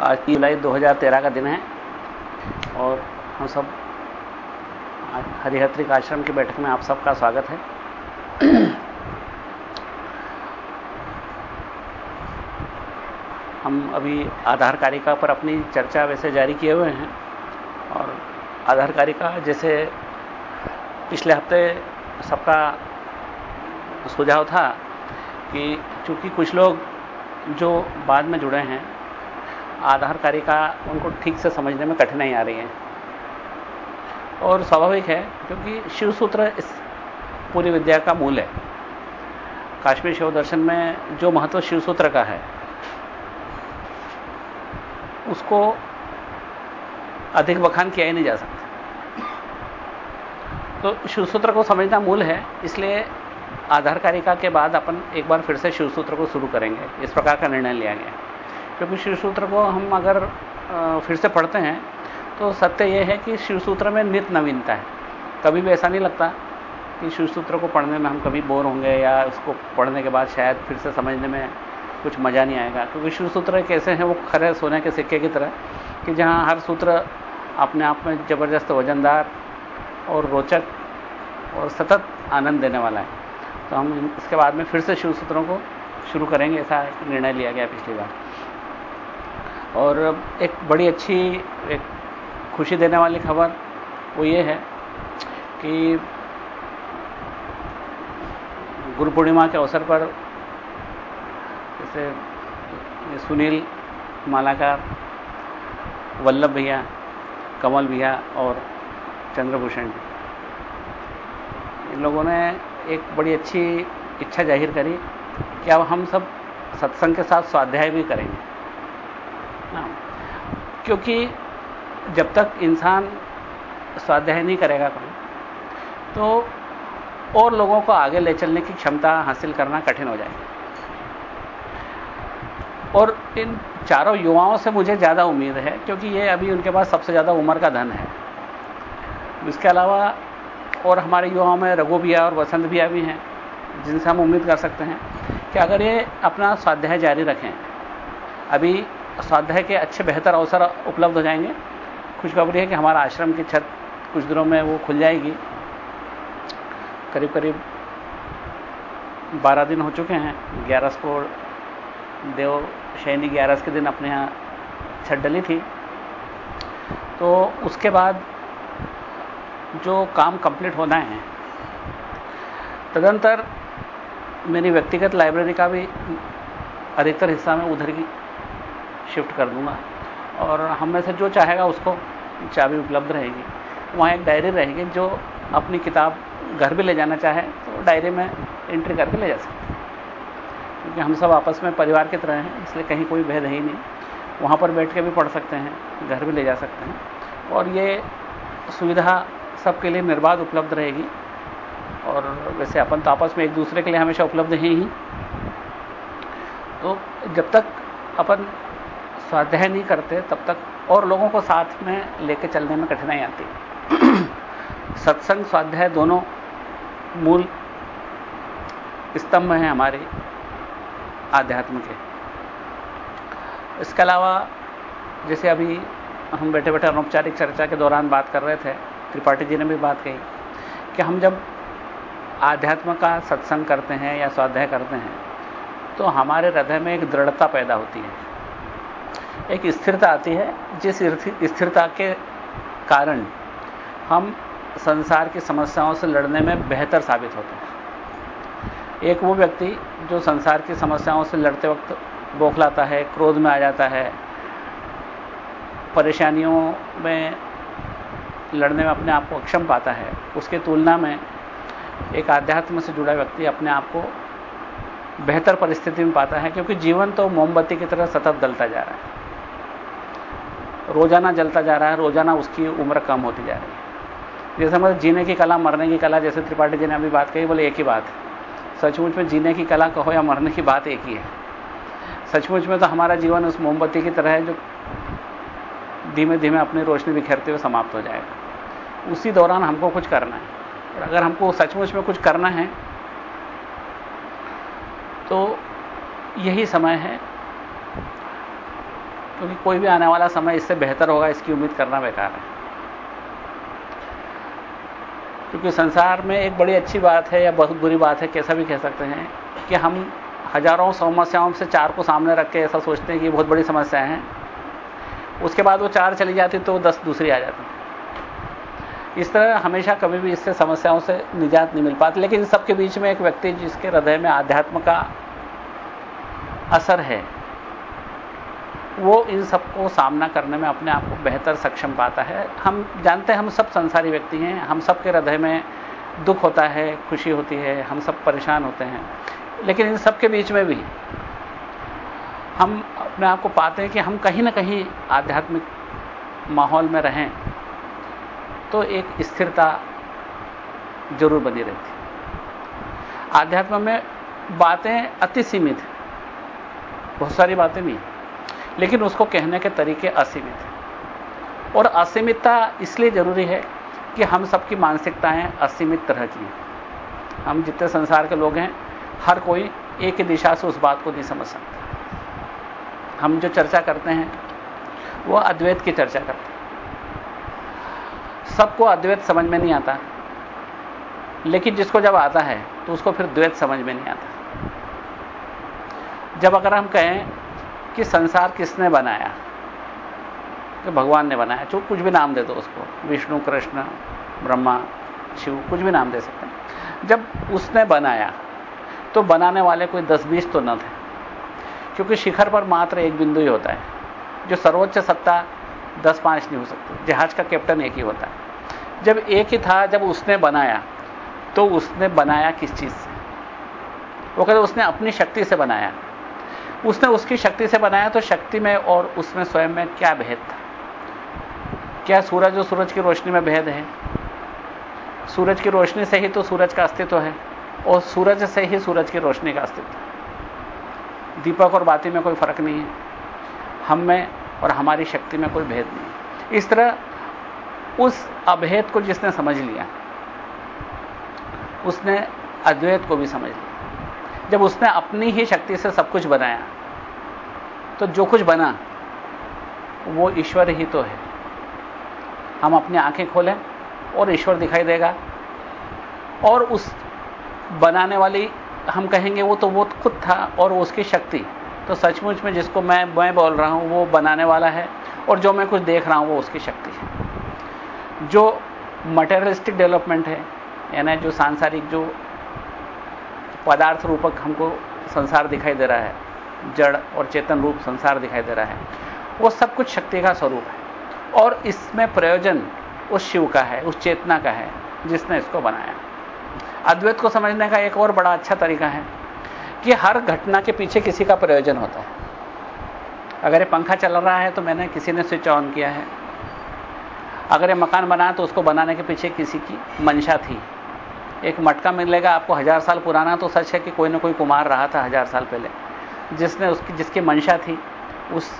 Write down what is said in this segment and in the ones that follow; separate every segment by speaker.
Speaker 1: आज तीन जुलाई 2013 का दिन है और हम सब हरिहत्रिक आश्रम की बैठक में आप सबका स्वागत है। हम अभी आधार कारिका पर अपनी चर्चा वैसे जारी किए हुए हैं और आधार कारिका जैसे पिछले हफ़्ते सबका सुझाव था कि चूँकि कुछ लोग जो बाद में जुड़े हैं आधार कारिका उनको ठीक से समझने में कठिनाई आ रही है। और स्वाभाविक है, क्योंकि शिव सूत्र इस पूरी विद्या का मूल है। काश्मीर शिव दर्शन में जो महत्व शिव सूत्र का है, उसको अधिक बखान किया ही नहीं जा सकता। तो शिव सूत्र को समझना मूल है, इसलिए आधार कारिका के बाद अपन एक बार फिर से शिव सूत्र को शुरू करेंगे। इस प्रकार का निर्णय लिया गया क्योंकि शिव सूत्र को हम अगर फिर से पढ़ते हैं तो सत्य यह है कि शिव सूत्र में नित नवीनता है। कभी भी ऐसा नहीं लगता कि शिव सूत्र को पढ़ने में हम कभी बोर होंगे या उसको पढ़ने के बाद शायद फिर से समझने में कुछ मज़ा नहीं आएगा। क्योंकि शिव सूत्र कैसे हैं, वो खरे सोने के सिक्के की तरह कि जहाँ हर सूत्र अपने आप में ज़बरदस्त वजनदार और रोचक और सतत आनंद देने वाला है। तो हम इसके बाद में फिर से शिव सूत्रों को शुरू करेंगे, ऐसा निर्णय लिया गया पिछली बार। और एक बड़ी अच्छी, एक खुशी देने वाली खबर वो ये है कि गुरु पूर्णिमा के अवसर पर जैसे सुनील मालाकार, वल्लभ भैया, कमल भैया और चंद्रभूषण जी इन लोगों ने एक बड़ी अच्छी इच्छा ज़ाहिर करी कि अब हम सब सत्संग के साथ स्वाध्याय भी करेंगे। क्योंकि जब तक इंसान स्वाध्याय नहीं करेगा कोई तो और लोगों को आगे ले चलने की क्षमता हासिल करना कठिन हो जाएगी। और इन चारों युवाओं से मुझे ज़्यादा उम्मीद है, क्योंकि ये अभी उनके पास सबसे ज़्यादा उम्र का धन है। इसके अलावा और हमारे युवाओं में रघु भैया और वसंत भैया भी हैं, जिनसे हम उम्मीद कर सकते हैं कि अगर ये अपना स्वाध्याय जारी रखें, अभी स्वाध्याय के अच्छे बेहतर अवसर उपलब्ध हो जाएँगे। खुशखबरी है कि हमारा आश्रम की छत कुछ दिनों में वो खुल जाएगी। करीब करीब 12 दिन हो चुके हैं। ग्यारह को देव शैनी ग्यारह के दिन अपने यहाँ छत डली थी। तो उसके बाद जो काम कंप्लीट होना है, तदंतर मेरी व्यक्तिगत लाइब्रेरी का भी अधिकतर हिस्सा मैं उधर की शिफ्ट कर दूँगा। और हम में से जो चाहेगा उसको चाबी उपलब्ध रहेगी। वहाँ एक डायरी रहेगी जो अपनी किताब घर भी ले जाना चाहे तो डायरी में एंट्री करके ले जा सकते क्योंकि हम सब आपस में परिवार की तरह हैं, इसलिए कहीं कोई भेद है ही नहीं। वहाँ पर बैठ के भी पढ़ सकते हैं, घर भी ले जा सकते हैं। और ये सुविधा सबके लिए निर्बाध उपलब्ध रहेगी। और वैसे अपन तो आपस में एक दूसरे के लिए हमेशा उपलब्ध हैं ही। तो जब तक अपन स्वाध्याय नहीं करते, तब तक और लोगों को साथ में लेके चलने में कठिनाई आती। सत्संग, स्वाध्याय दोनों मूल स्तंभ हैं हमारे आध्यात्म के। इसके अलावा, जैसे अभी हम बैठे बैठे अनौपचारिक चर्चा के दौरान बात कर रहे थे, त्रिपाठी जी ने भी बात कही, कि हम जब आध्यात्म का सत्संग करते हैं या स्वाध्याय करते हैं तो हमारे हृदय में एक दृढ़ता पैदा होती है। एक स्थिरता आती है, जिस स्थिरता के कारण हम संसार की समस्याओं से लड़ने में बेहतर साबित होते हैं। एक वो व्यक्ति जो संसार की समस्याओं से लड़ते वक्त बौखलाता है, क्रोध में आ जाता है, परेशानियों में लड़ने में अपने आप को अक्षम पाता है, उसके तुलना में एक आध्यात्म से जुड़ा व्यक्ति अपने आप को बेहतर परिस्थिति में पाता है, क्योंकि जीवन तो मोमबत्ती की तरह सतत दलता जा रहा है। रोज़ाना जलता जा रहा है, रोज़ाना उसकी उम्र कम होती जा रही है। जैसे मतलब जीने की कला, मरने की कला, जैसे त्रिपाठी जी ने अभी बात कही, बोले एक ही बात। है सचमुच में जीने की कला कहो या मरने की बात एक ही है। सचमुच में तो हमारा जीवन उस मोमबत्ती की तरह है जो धीमे धीमे अपनी रोशनी बिखेरते हुए समाप्त हो जाएगा। उसी दौरान हमको कुछ करना है। और अगर हमको सचमुच में कुछ करना है तो यही समय है क्योंकि कोई भी आने वाला समय इससे बेहतर होगा, इसकी उम्मीद करना बेकार है। क्योंकि संसार में एक बड़ी अच्छी बात है या बहुत बुरी बात है, कैसा भी कह सकते हैं, कि हम हज़ारों समस्याओं से चार को सामने रख के ऐसा सोचते हैं कि बहुत बड़ी समस्याएँ हैं। उसके बाद वो चार चली जाती तो दस दूसरी आ जाती। इस तरह हमेशा कभी भी इससे समस्याओं से निजात नहीं मिल पाती, लेकिन सबके बीच में एक व्यक्ति जिसके हृदय में आध्यात्म का असर है वो इन सबको सामना करने में अपने आप को बेहतर सक्षम पाता है। हम जानते हैं, हम सब संसारी व्यक्ति हैं, हम सबके हृदय में दुख होता है, खुशी होती है, हम सब परेशान होते हैं। लेकिन इन सबके बीच में भी हम अपने आप को पाते हैं कि हम कहीं ना कहीं आध्यात्मिक माहौल में रहें तो एक स्थिरता ज़रूर बनी रहती आध्यात्म में बातें अति सीमित हैं। बहुत सारी बातें नहीं लेकिन उसको कहने के तरीके असीमित हैं। और असीमितता इसलिए ज़रूरी है कि हम सबकी मानसिकताएँ असीमित तरह की हैं। हम जितने संसार के लोग हैं, हर कोई एक ही दिशा से उस बात को नहीं समझ सकता। हम जो चर्चा करते हैं, वो अद्वैत की चर्चा करते हैं। सबको अद्वैत समझ में नहीं आता। लेकिन जिसको जब आता है तो उसको फिर द्वैत समझ में नहीं आता। जब अगर हम कहें कि संसार किसने बनाया? तो भगवान ने बनाया। जो कुछ भी नाम दे दो उसको। विष्णु, कृष्ण, ब्रह्मा, शिव, कुछ भी नाम दे सकते हैं। जब उसने बनाया तो बनाने वाले कोई दस बीस तो न थे। क्योंकि शिखर पर मात्र एक बिंदु ही होता है। जो सर्वोच्च सत्ता दस पाँच नहीं हो सकती। जहाज़ का कैप्टन एक ही होता है। जब एक ही था, जब उसने बनाया तो उसने बनाया किस चीज़ से? वो कहते उसने अपनी शक्ति से बनाया। उसने उसकी शक्ति से बनाया तो शक्ति में और उसमें स्वयं में क्या भेद था? क्या सूरज और सूरज की रोशनी में भेद है? सूरज की रोशनी से ही तो सूरज का अस्तित्व है और सूरज से ही सूरज की रोशनी का अस्तित्व दीपक और बाती में कोई फ़र्क नहीं है। हम में और हमारी शक्ति में कोई भेद नहीं इस तरह उस अभेद को जिसने समझ लिया, उसने अद्वैत को भी समझ लिया। जब उसने अपनी ही शक्ति से सब कुछ बनाया तो जो कुछ बना, वो ईश्वर ही तो है। हम अपनी आँखें खोलें और ईश्वर दिखाई देगा। और उस बनाने वाली, हम कहेंगे वो तो वो खुद था और उसकी शक्ति। तो सचमुच में जिसको मैं मैं बोल रहा हूँ, वो बनाने वाला है और जो मैं कुछ देख रहा हूँ, वो उसकी शक्ति है। जो मटेरियलिस्टिक डेवलपमेंट है, यानी जो सांसारिक जो पदार्थ रूपक हमको संसार दिखाई दे रहा है जड़ और चेतन रूप संसार दिखाई दे रहा है। वो सब कुछ शक्ति का स्वरूप है। और इसमें प्रयोजन उस शिव का है, उस चेतना का है, जिसने इसको बनाया। अद्वैत को समझने का एक और बड़ा अच्छा तरीका है कि हर घटना के पीछे किसी का प्रयोजन होता है। अगर ये पंखा चल रहा है तो मैंने किसी ने स्विच ऑन किया है। अगर ये मकान बना तो उसको बनाने के पीछे किसी की मंशा थी। एक मटका मिलेगा आपको हज़ार साल पुराना तो सच है कि कोई ना कोई कुमार रहा था हज़ार साल पहले। जिसने उसकी, जिसकी मंशा थी, उस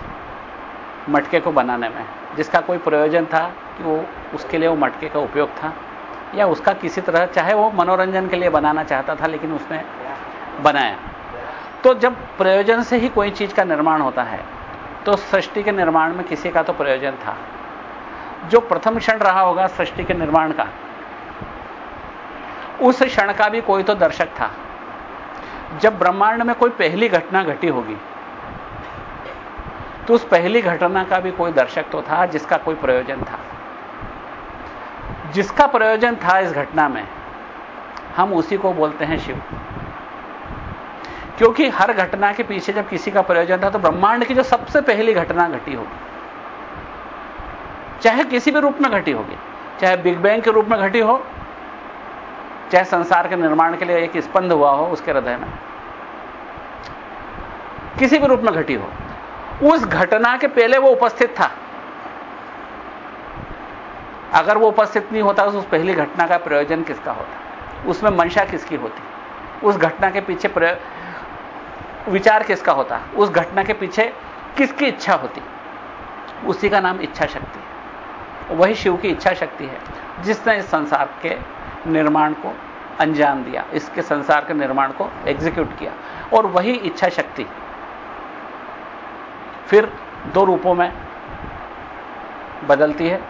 Speaker 1: मटके को बनाने में। जिसका कोई प्रयोजन था कि वो, उसके लिए वो मटके का उपयोग था, या उसका किसी तरह, चाहे वो मनोरंजन के लिए बनाना चाहता था, लेकिन उसने बनाया। तो जब प्रयोजन से ही कोई चीज़ का निर्माण होता है तो सृष्टि के निर्माण में किसी का तो प्रयोजन था। जो प्रथम क्षण रहा होगा सृष्टि के निर्माण का, उस क्षण का भी कोई तो दर्शक था। जब ब्रह्मांड में कोई पहली घटना घटी होगी तो उस पहली घटना का भी कोई दर्शक तो था, जिसका कोई प्रयोजन था। जिसका प्रयोजन था इस घटना में, हम उसी को बोलते हैं शिव। क्योंकि हर घटना के पीछे जब किसी का प्रयोजन था तो ब्रह्मांड की जो सबसे पहली घटना घटी होगी, चाहे किसी भी रूप में घटी होगी, चाहे बिग बैंग के रूप में घटी हो चाहे संसार के निर्माण के लिए एक स्पंद हुआ हो उसके हृदय में। किसी भी रूप में घटी हो। उस घटना के पहले वो उपस्थित था। अगर वो उपस्थित नहीं होता तो उस पहली घटना का प्रयोजन किसका होता? उसमें मंशा किसकी होती? उस घटना के पीछे विचार किसका होता? उस घटना के पीछे किसकी इच्छा होती? उसी का नाम इच्छा शक्ति है वही शिव की इच्छा शक्ति है, जिसने इस संसार के निर्माण को अंजाम दिया, इसके संसार के निर्माण को एग्जीक्यूट किया। और वही इच्छा शक्ति। फिर दो रूपों में बदलती है,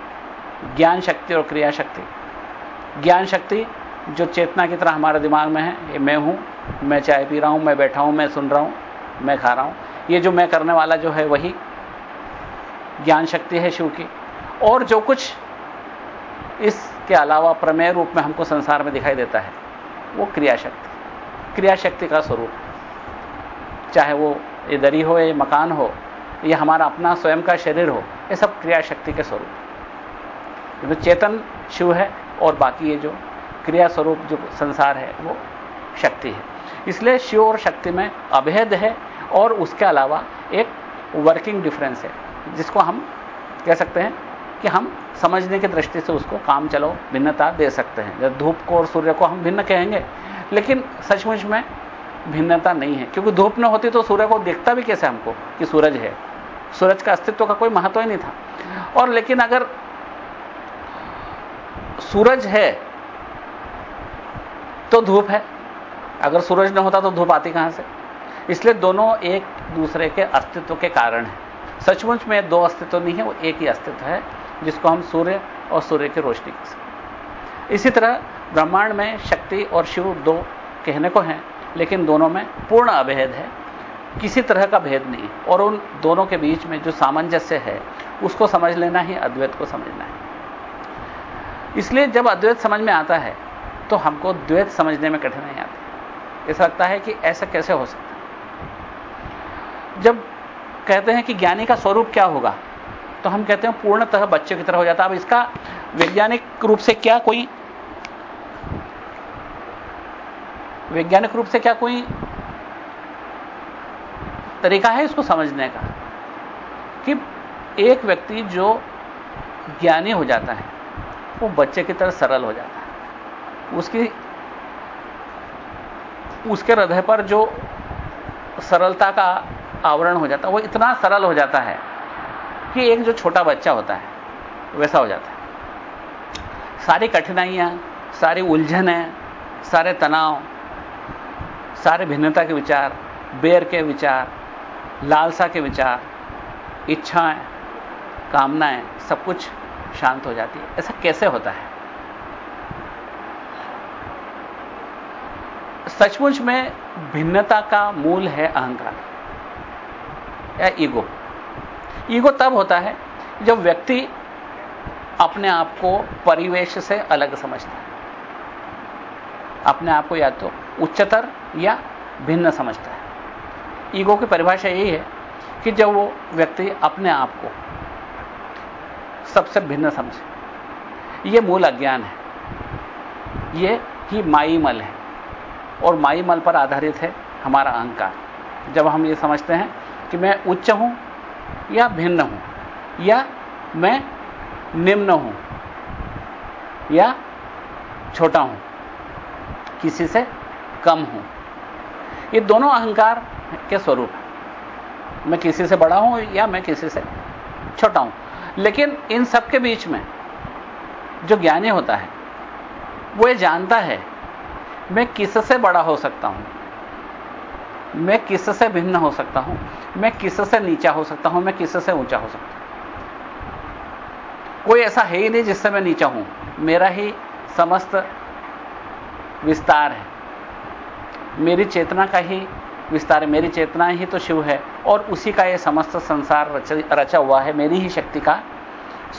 Speaker 1: ज्ञान शक्ति और क्रिया शक्ति। ज्ञान शक्ति जो चेतना की तरह हमारे दिमाग में है, ये मैं हूँ, मैं चाय पी रहा हूँ, मैं बैठा हूँ, मैं सुन रहा हूँ, मैं खा रहा हूँ। ये जो मैं करने वाला जो है, वही ज्ञान शक्ति है शिव की। और जो कुछ इसके अलावा प्रमेय रूप में हमको संसार में दिखाई देता है, वो क्रिया शक्ति क्रिया शक्ति का स्वरूप। चाहे वो ये दरी हो, या मकान हो, या हमारा अपना स्वयं का शरीर हो, ये सब क्रिया शक्ति के स्वरूप। तो चेतन शिव है और बाकी ये जो क्रिया स्वरूप जो संसार है, वो शक्ति है। इसलिए शिव और शक्ति में अभेद है और उसके अलावा एक वर्किंग डिफरेंस है, जिसको हम कह सकते हैं कि हम समझने की दृष्टि से उसको काम चलो, भिन्नता दे सकते हैं। जब धूप को और सूर्य को हम भिन्न कहेंगे, लेकिन सचमुच में भिन्नता नहीं है। क्योंकि धूप न होती तो सूर्य को देखता भी कैसे हमको कि सूरज है? सूरज का अस्तित्व का कोई महत्व ही नहीं था। और लेकिन अगर सूरज है तो धूप है। अगर सूरज न होता तो धूप आती कहाँ से? इसलिए दोनों एक दूसरे के अस्तित्व के कारण है। सचमुच में दो अस्तित्व नहीं है, वो एक ही अस्तित्व है। जिसको हम सूर्य और सूर्य की रोशनी कह सकते इसी तरह ब्रह्मांड में शक्ति और शिव दो कहने को हैं, लेकिन दोनों में पूर्ण अभेद है। किसी तरह का भेद नहीं। और उन दोनों के बीच में जो सामंजस्य है, उसको समझ लेना ही, अद्वैत को समझना है। इसलिए जब अद्वैत समझ में आता है तो हमको द्वैत समझने में कठिनाई आती ऐसा लगता है कि ऐसा कैसे हो सकता है? जब कहते हैं कि ज्ञानी का स्वरूप क्या होगा तो हम कहते हैं पूर्णतः बच्चे की तरह हो जाता है। अब इसका वैज्ञानिक रूप से क्या कोई वैज्ञानिक रूप से क्या कोई तरीका है इसको समझने का? कि एक व्यक्ति जो ज्ञानी हो जाता है, वो बच्चे की तरह सरल हो जाता है। उसकी, उसके हृदय पर जो सरलता का आवरण हो जाता है, वो इतना सरल हो जाता है कि एक जो छोटा बच्चा होता है, वैसा हो जाता है। सारी कठिनाइयाँ, सारी उलझन सारे तनाव, सारे भिन्नता के विचार, बेर के विचार, लालसा के विचार, इच्छाएँ, कामनाएँ, सब कुछ शांत हो जाती है। ऐसा कैसे होता है? सचमुच में भिन्नता का मूल है अहंकार या ईगो। ईगो तब होता है जब व्यक्ति अपने आप को परिवेश से अलग समझता है। अपने आप को या तो उच्चतर या भिन्न समझता है। ईगो की परिभाषा यही है कि जब वो व्यक्ति अपने आप को सबसे भिन्न समझे, ये मूल अज्ञान है। ये ही माईमल है और माईमल पर आधारित है हमारा अहंकार। जब हम ये समझते हैं कि मैं उच्च हूँ या भिन्न हूँ, या मैं निम्न हूँ, या छोटा हूँ, किसी से कम हूँ। ये दोनों अहंकार के स्वरूप हैं। मैं किसी से बड़ा हूँ या मैं किसी से छोटा हूँ। लेकिन इन सब के बीच में जो ज्ञानी होता है, वो ये जानता है, मैं किससे बड़ा हो सकता हूँ, मैं किससे भिन्न हो सकता हूँ। मैं किससे नीचा हो सकता हूँ? मैं किससे ऊँचा हो सकता हूँ? कोई ऐसा है ही नहीं जिससे मैं नीचा हूँ। मेरा ही समस्त विस्तार है। मेरी चेतना का ही विस्तार है। मेरी चेतना ही तो शिव है और उसी का यह समस्त संसार रचा हुआ है। मेरी ही शक्ति का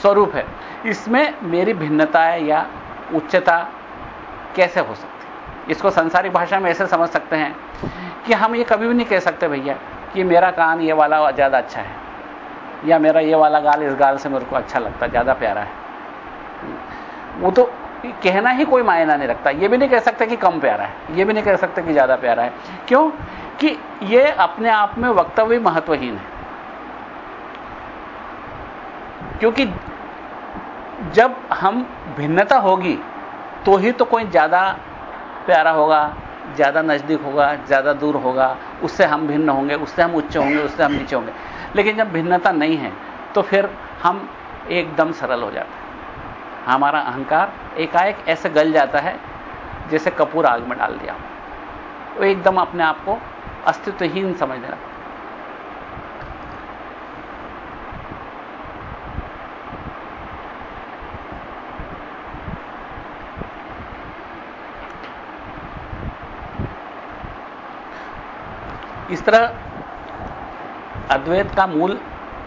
Speaker 1: स्वरूप है। इसमें मेरी भिन्नता या उच्चता कैसे हो सकती इसको संसारिक भाषा में ऐसे समझ सकते हैं कि हम ये कभी भी नहीं कह सकते भैया। कि मेरा कान ये वाला ज़्यादा अच्छा है। या मेरा ये वाला गाल इस गाल से मेरे को अच्छा लगता ज़्यादा प्यारा है। वो तो कहना ही कोई मायना नहीं रखता। ये भी नहीं कह सकते कि कम प्यारा है। ये भी नहीं कह सकते कि ज़्यादा प्यारा है। क्यों? कि ये अपने आप में वक्तव्य महत्वहीन है। क्योंकि जब हम भिन्नता होगी तो ही तो कोई ज़्यादा प्यारा होगा। ज़्यादा नज़दीक होगा, ज़्यादा दूर होगा, उससे हम भिन्न होंगे, उससे हम उच्च होंगे, उससे हम नीचे होंगे। लेकिन जब भिन्नता नहीं है तो फिर हम एकदम सरल हो जाते हैं। हमारा अहंकार एकाएक ऐसे गल जाता है, जैसे कपूर आग में डाल दिया। वो एकदम अपने आप को अस्तित्वहीन समझने लगता इस तरह अद्वैत का मूल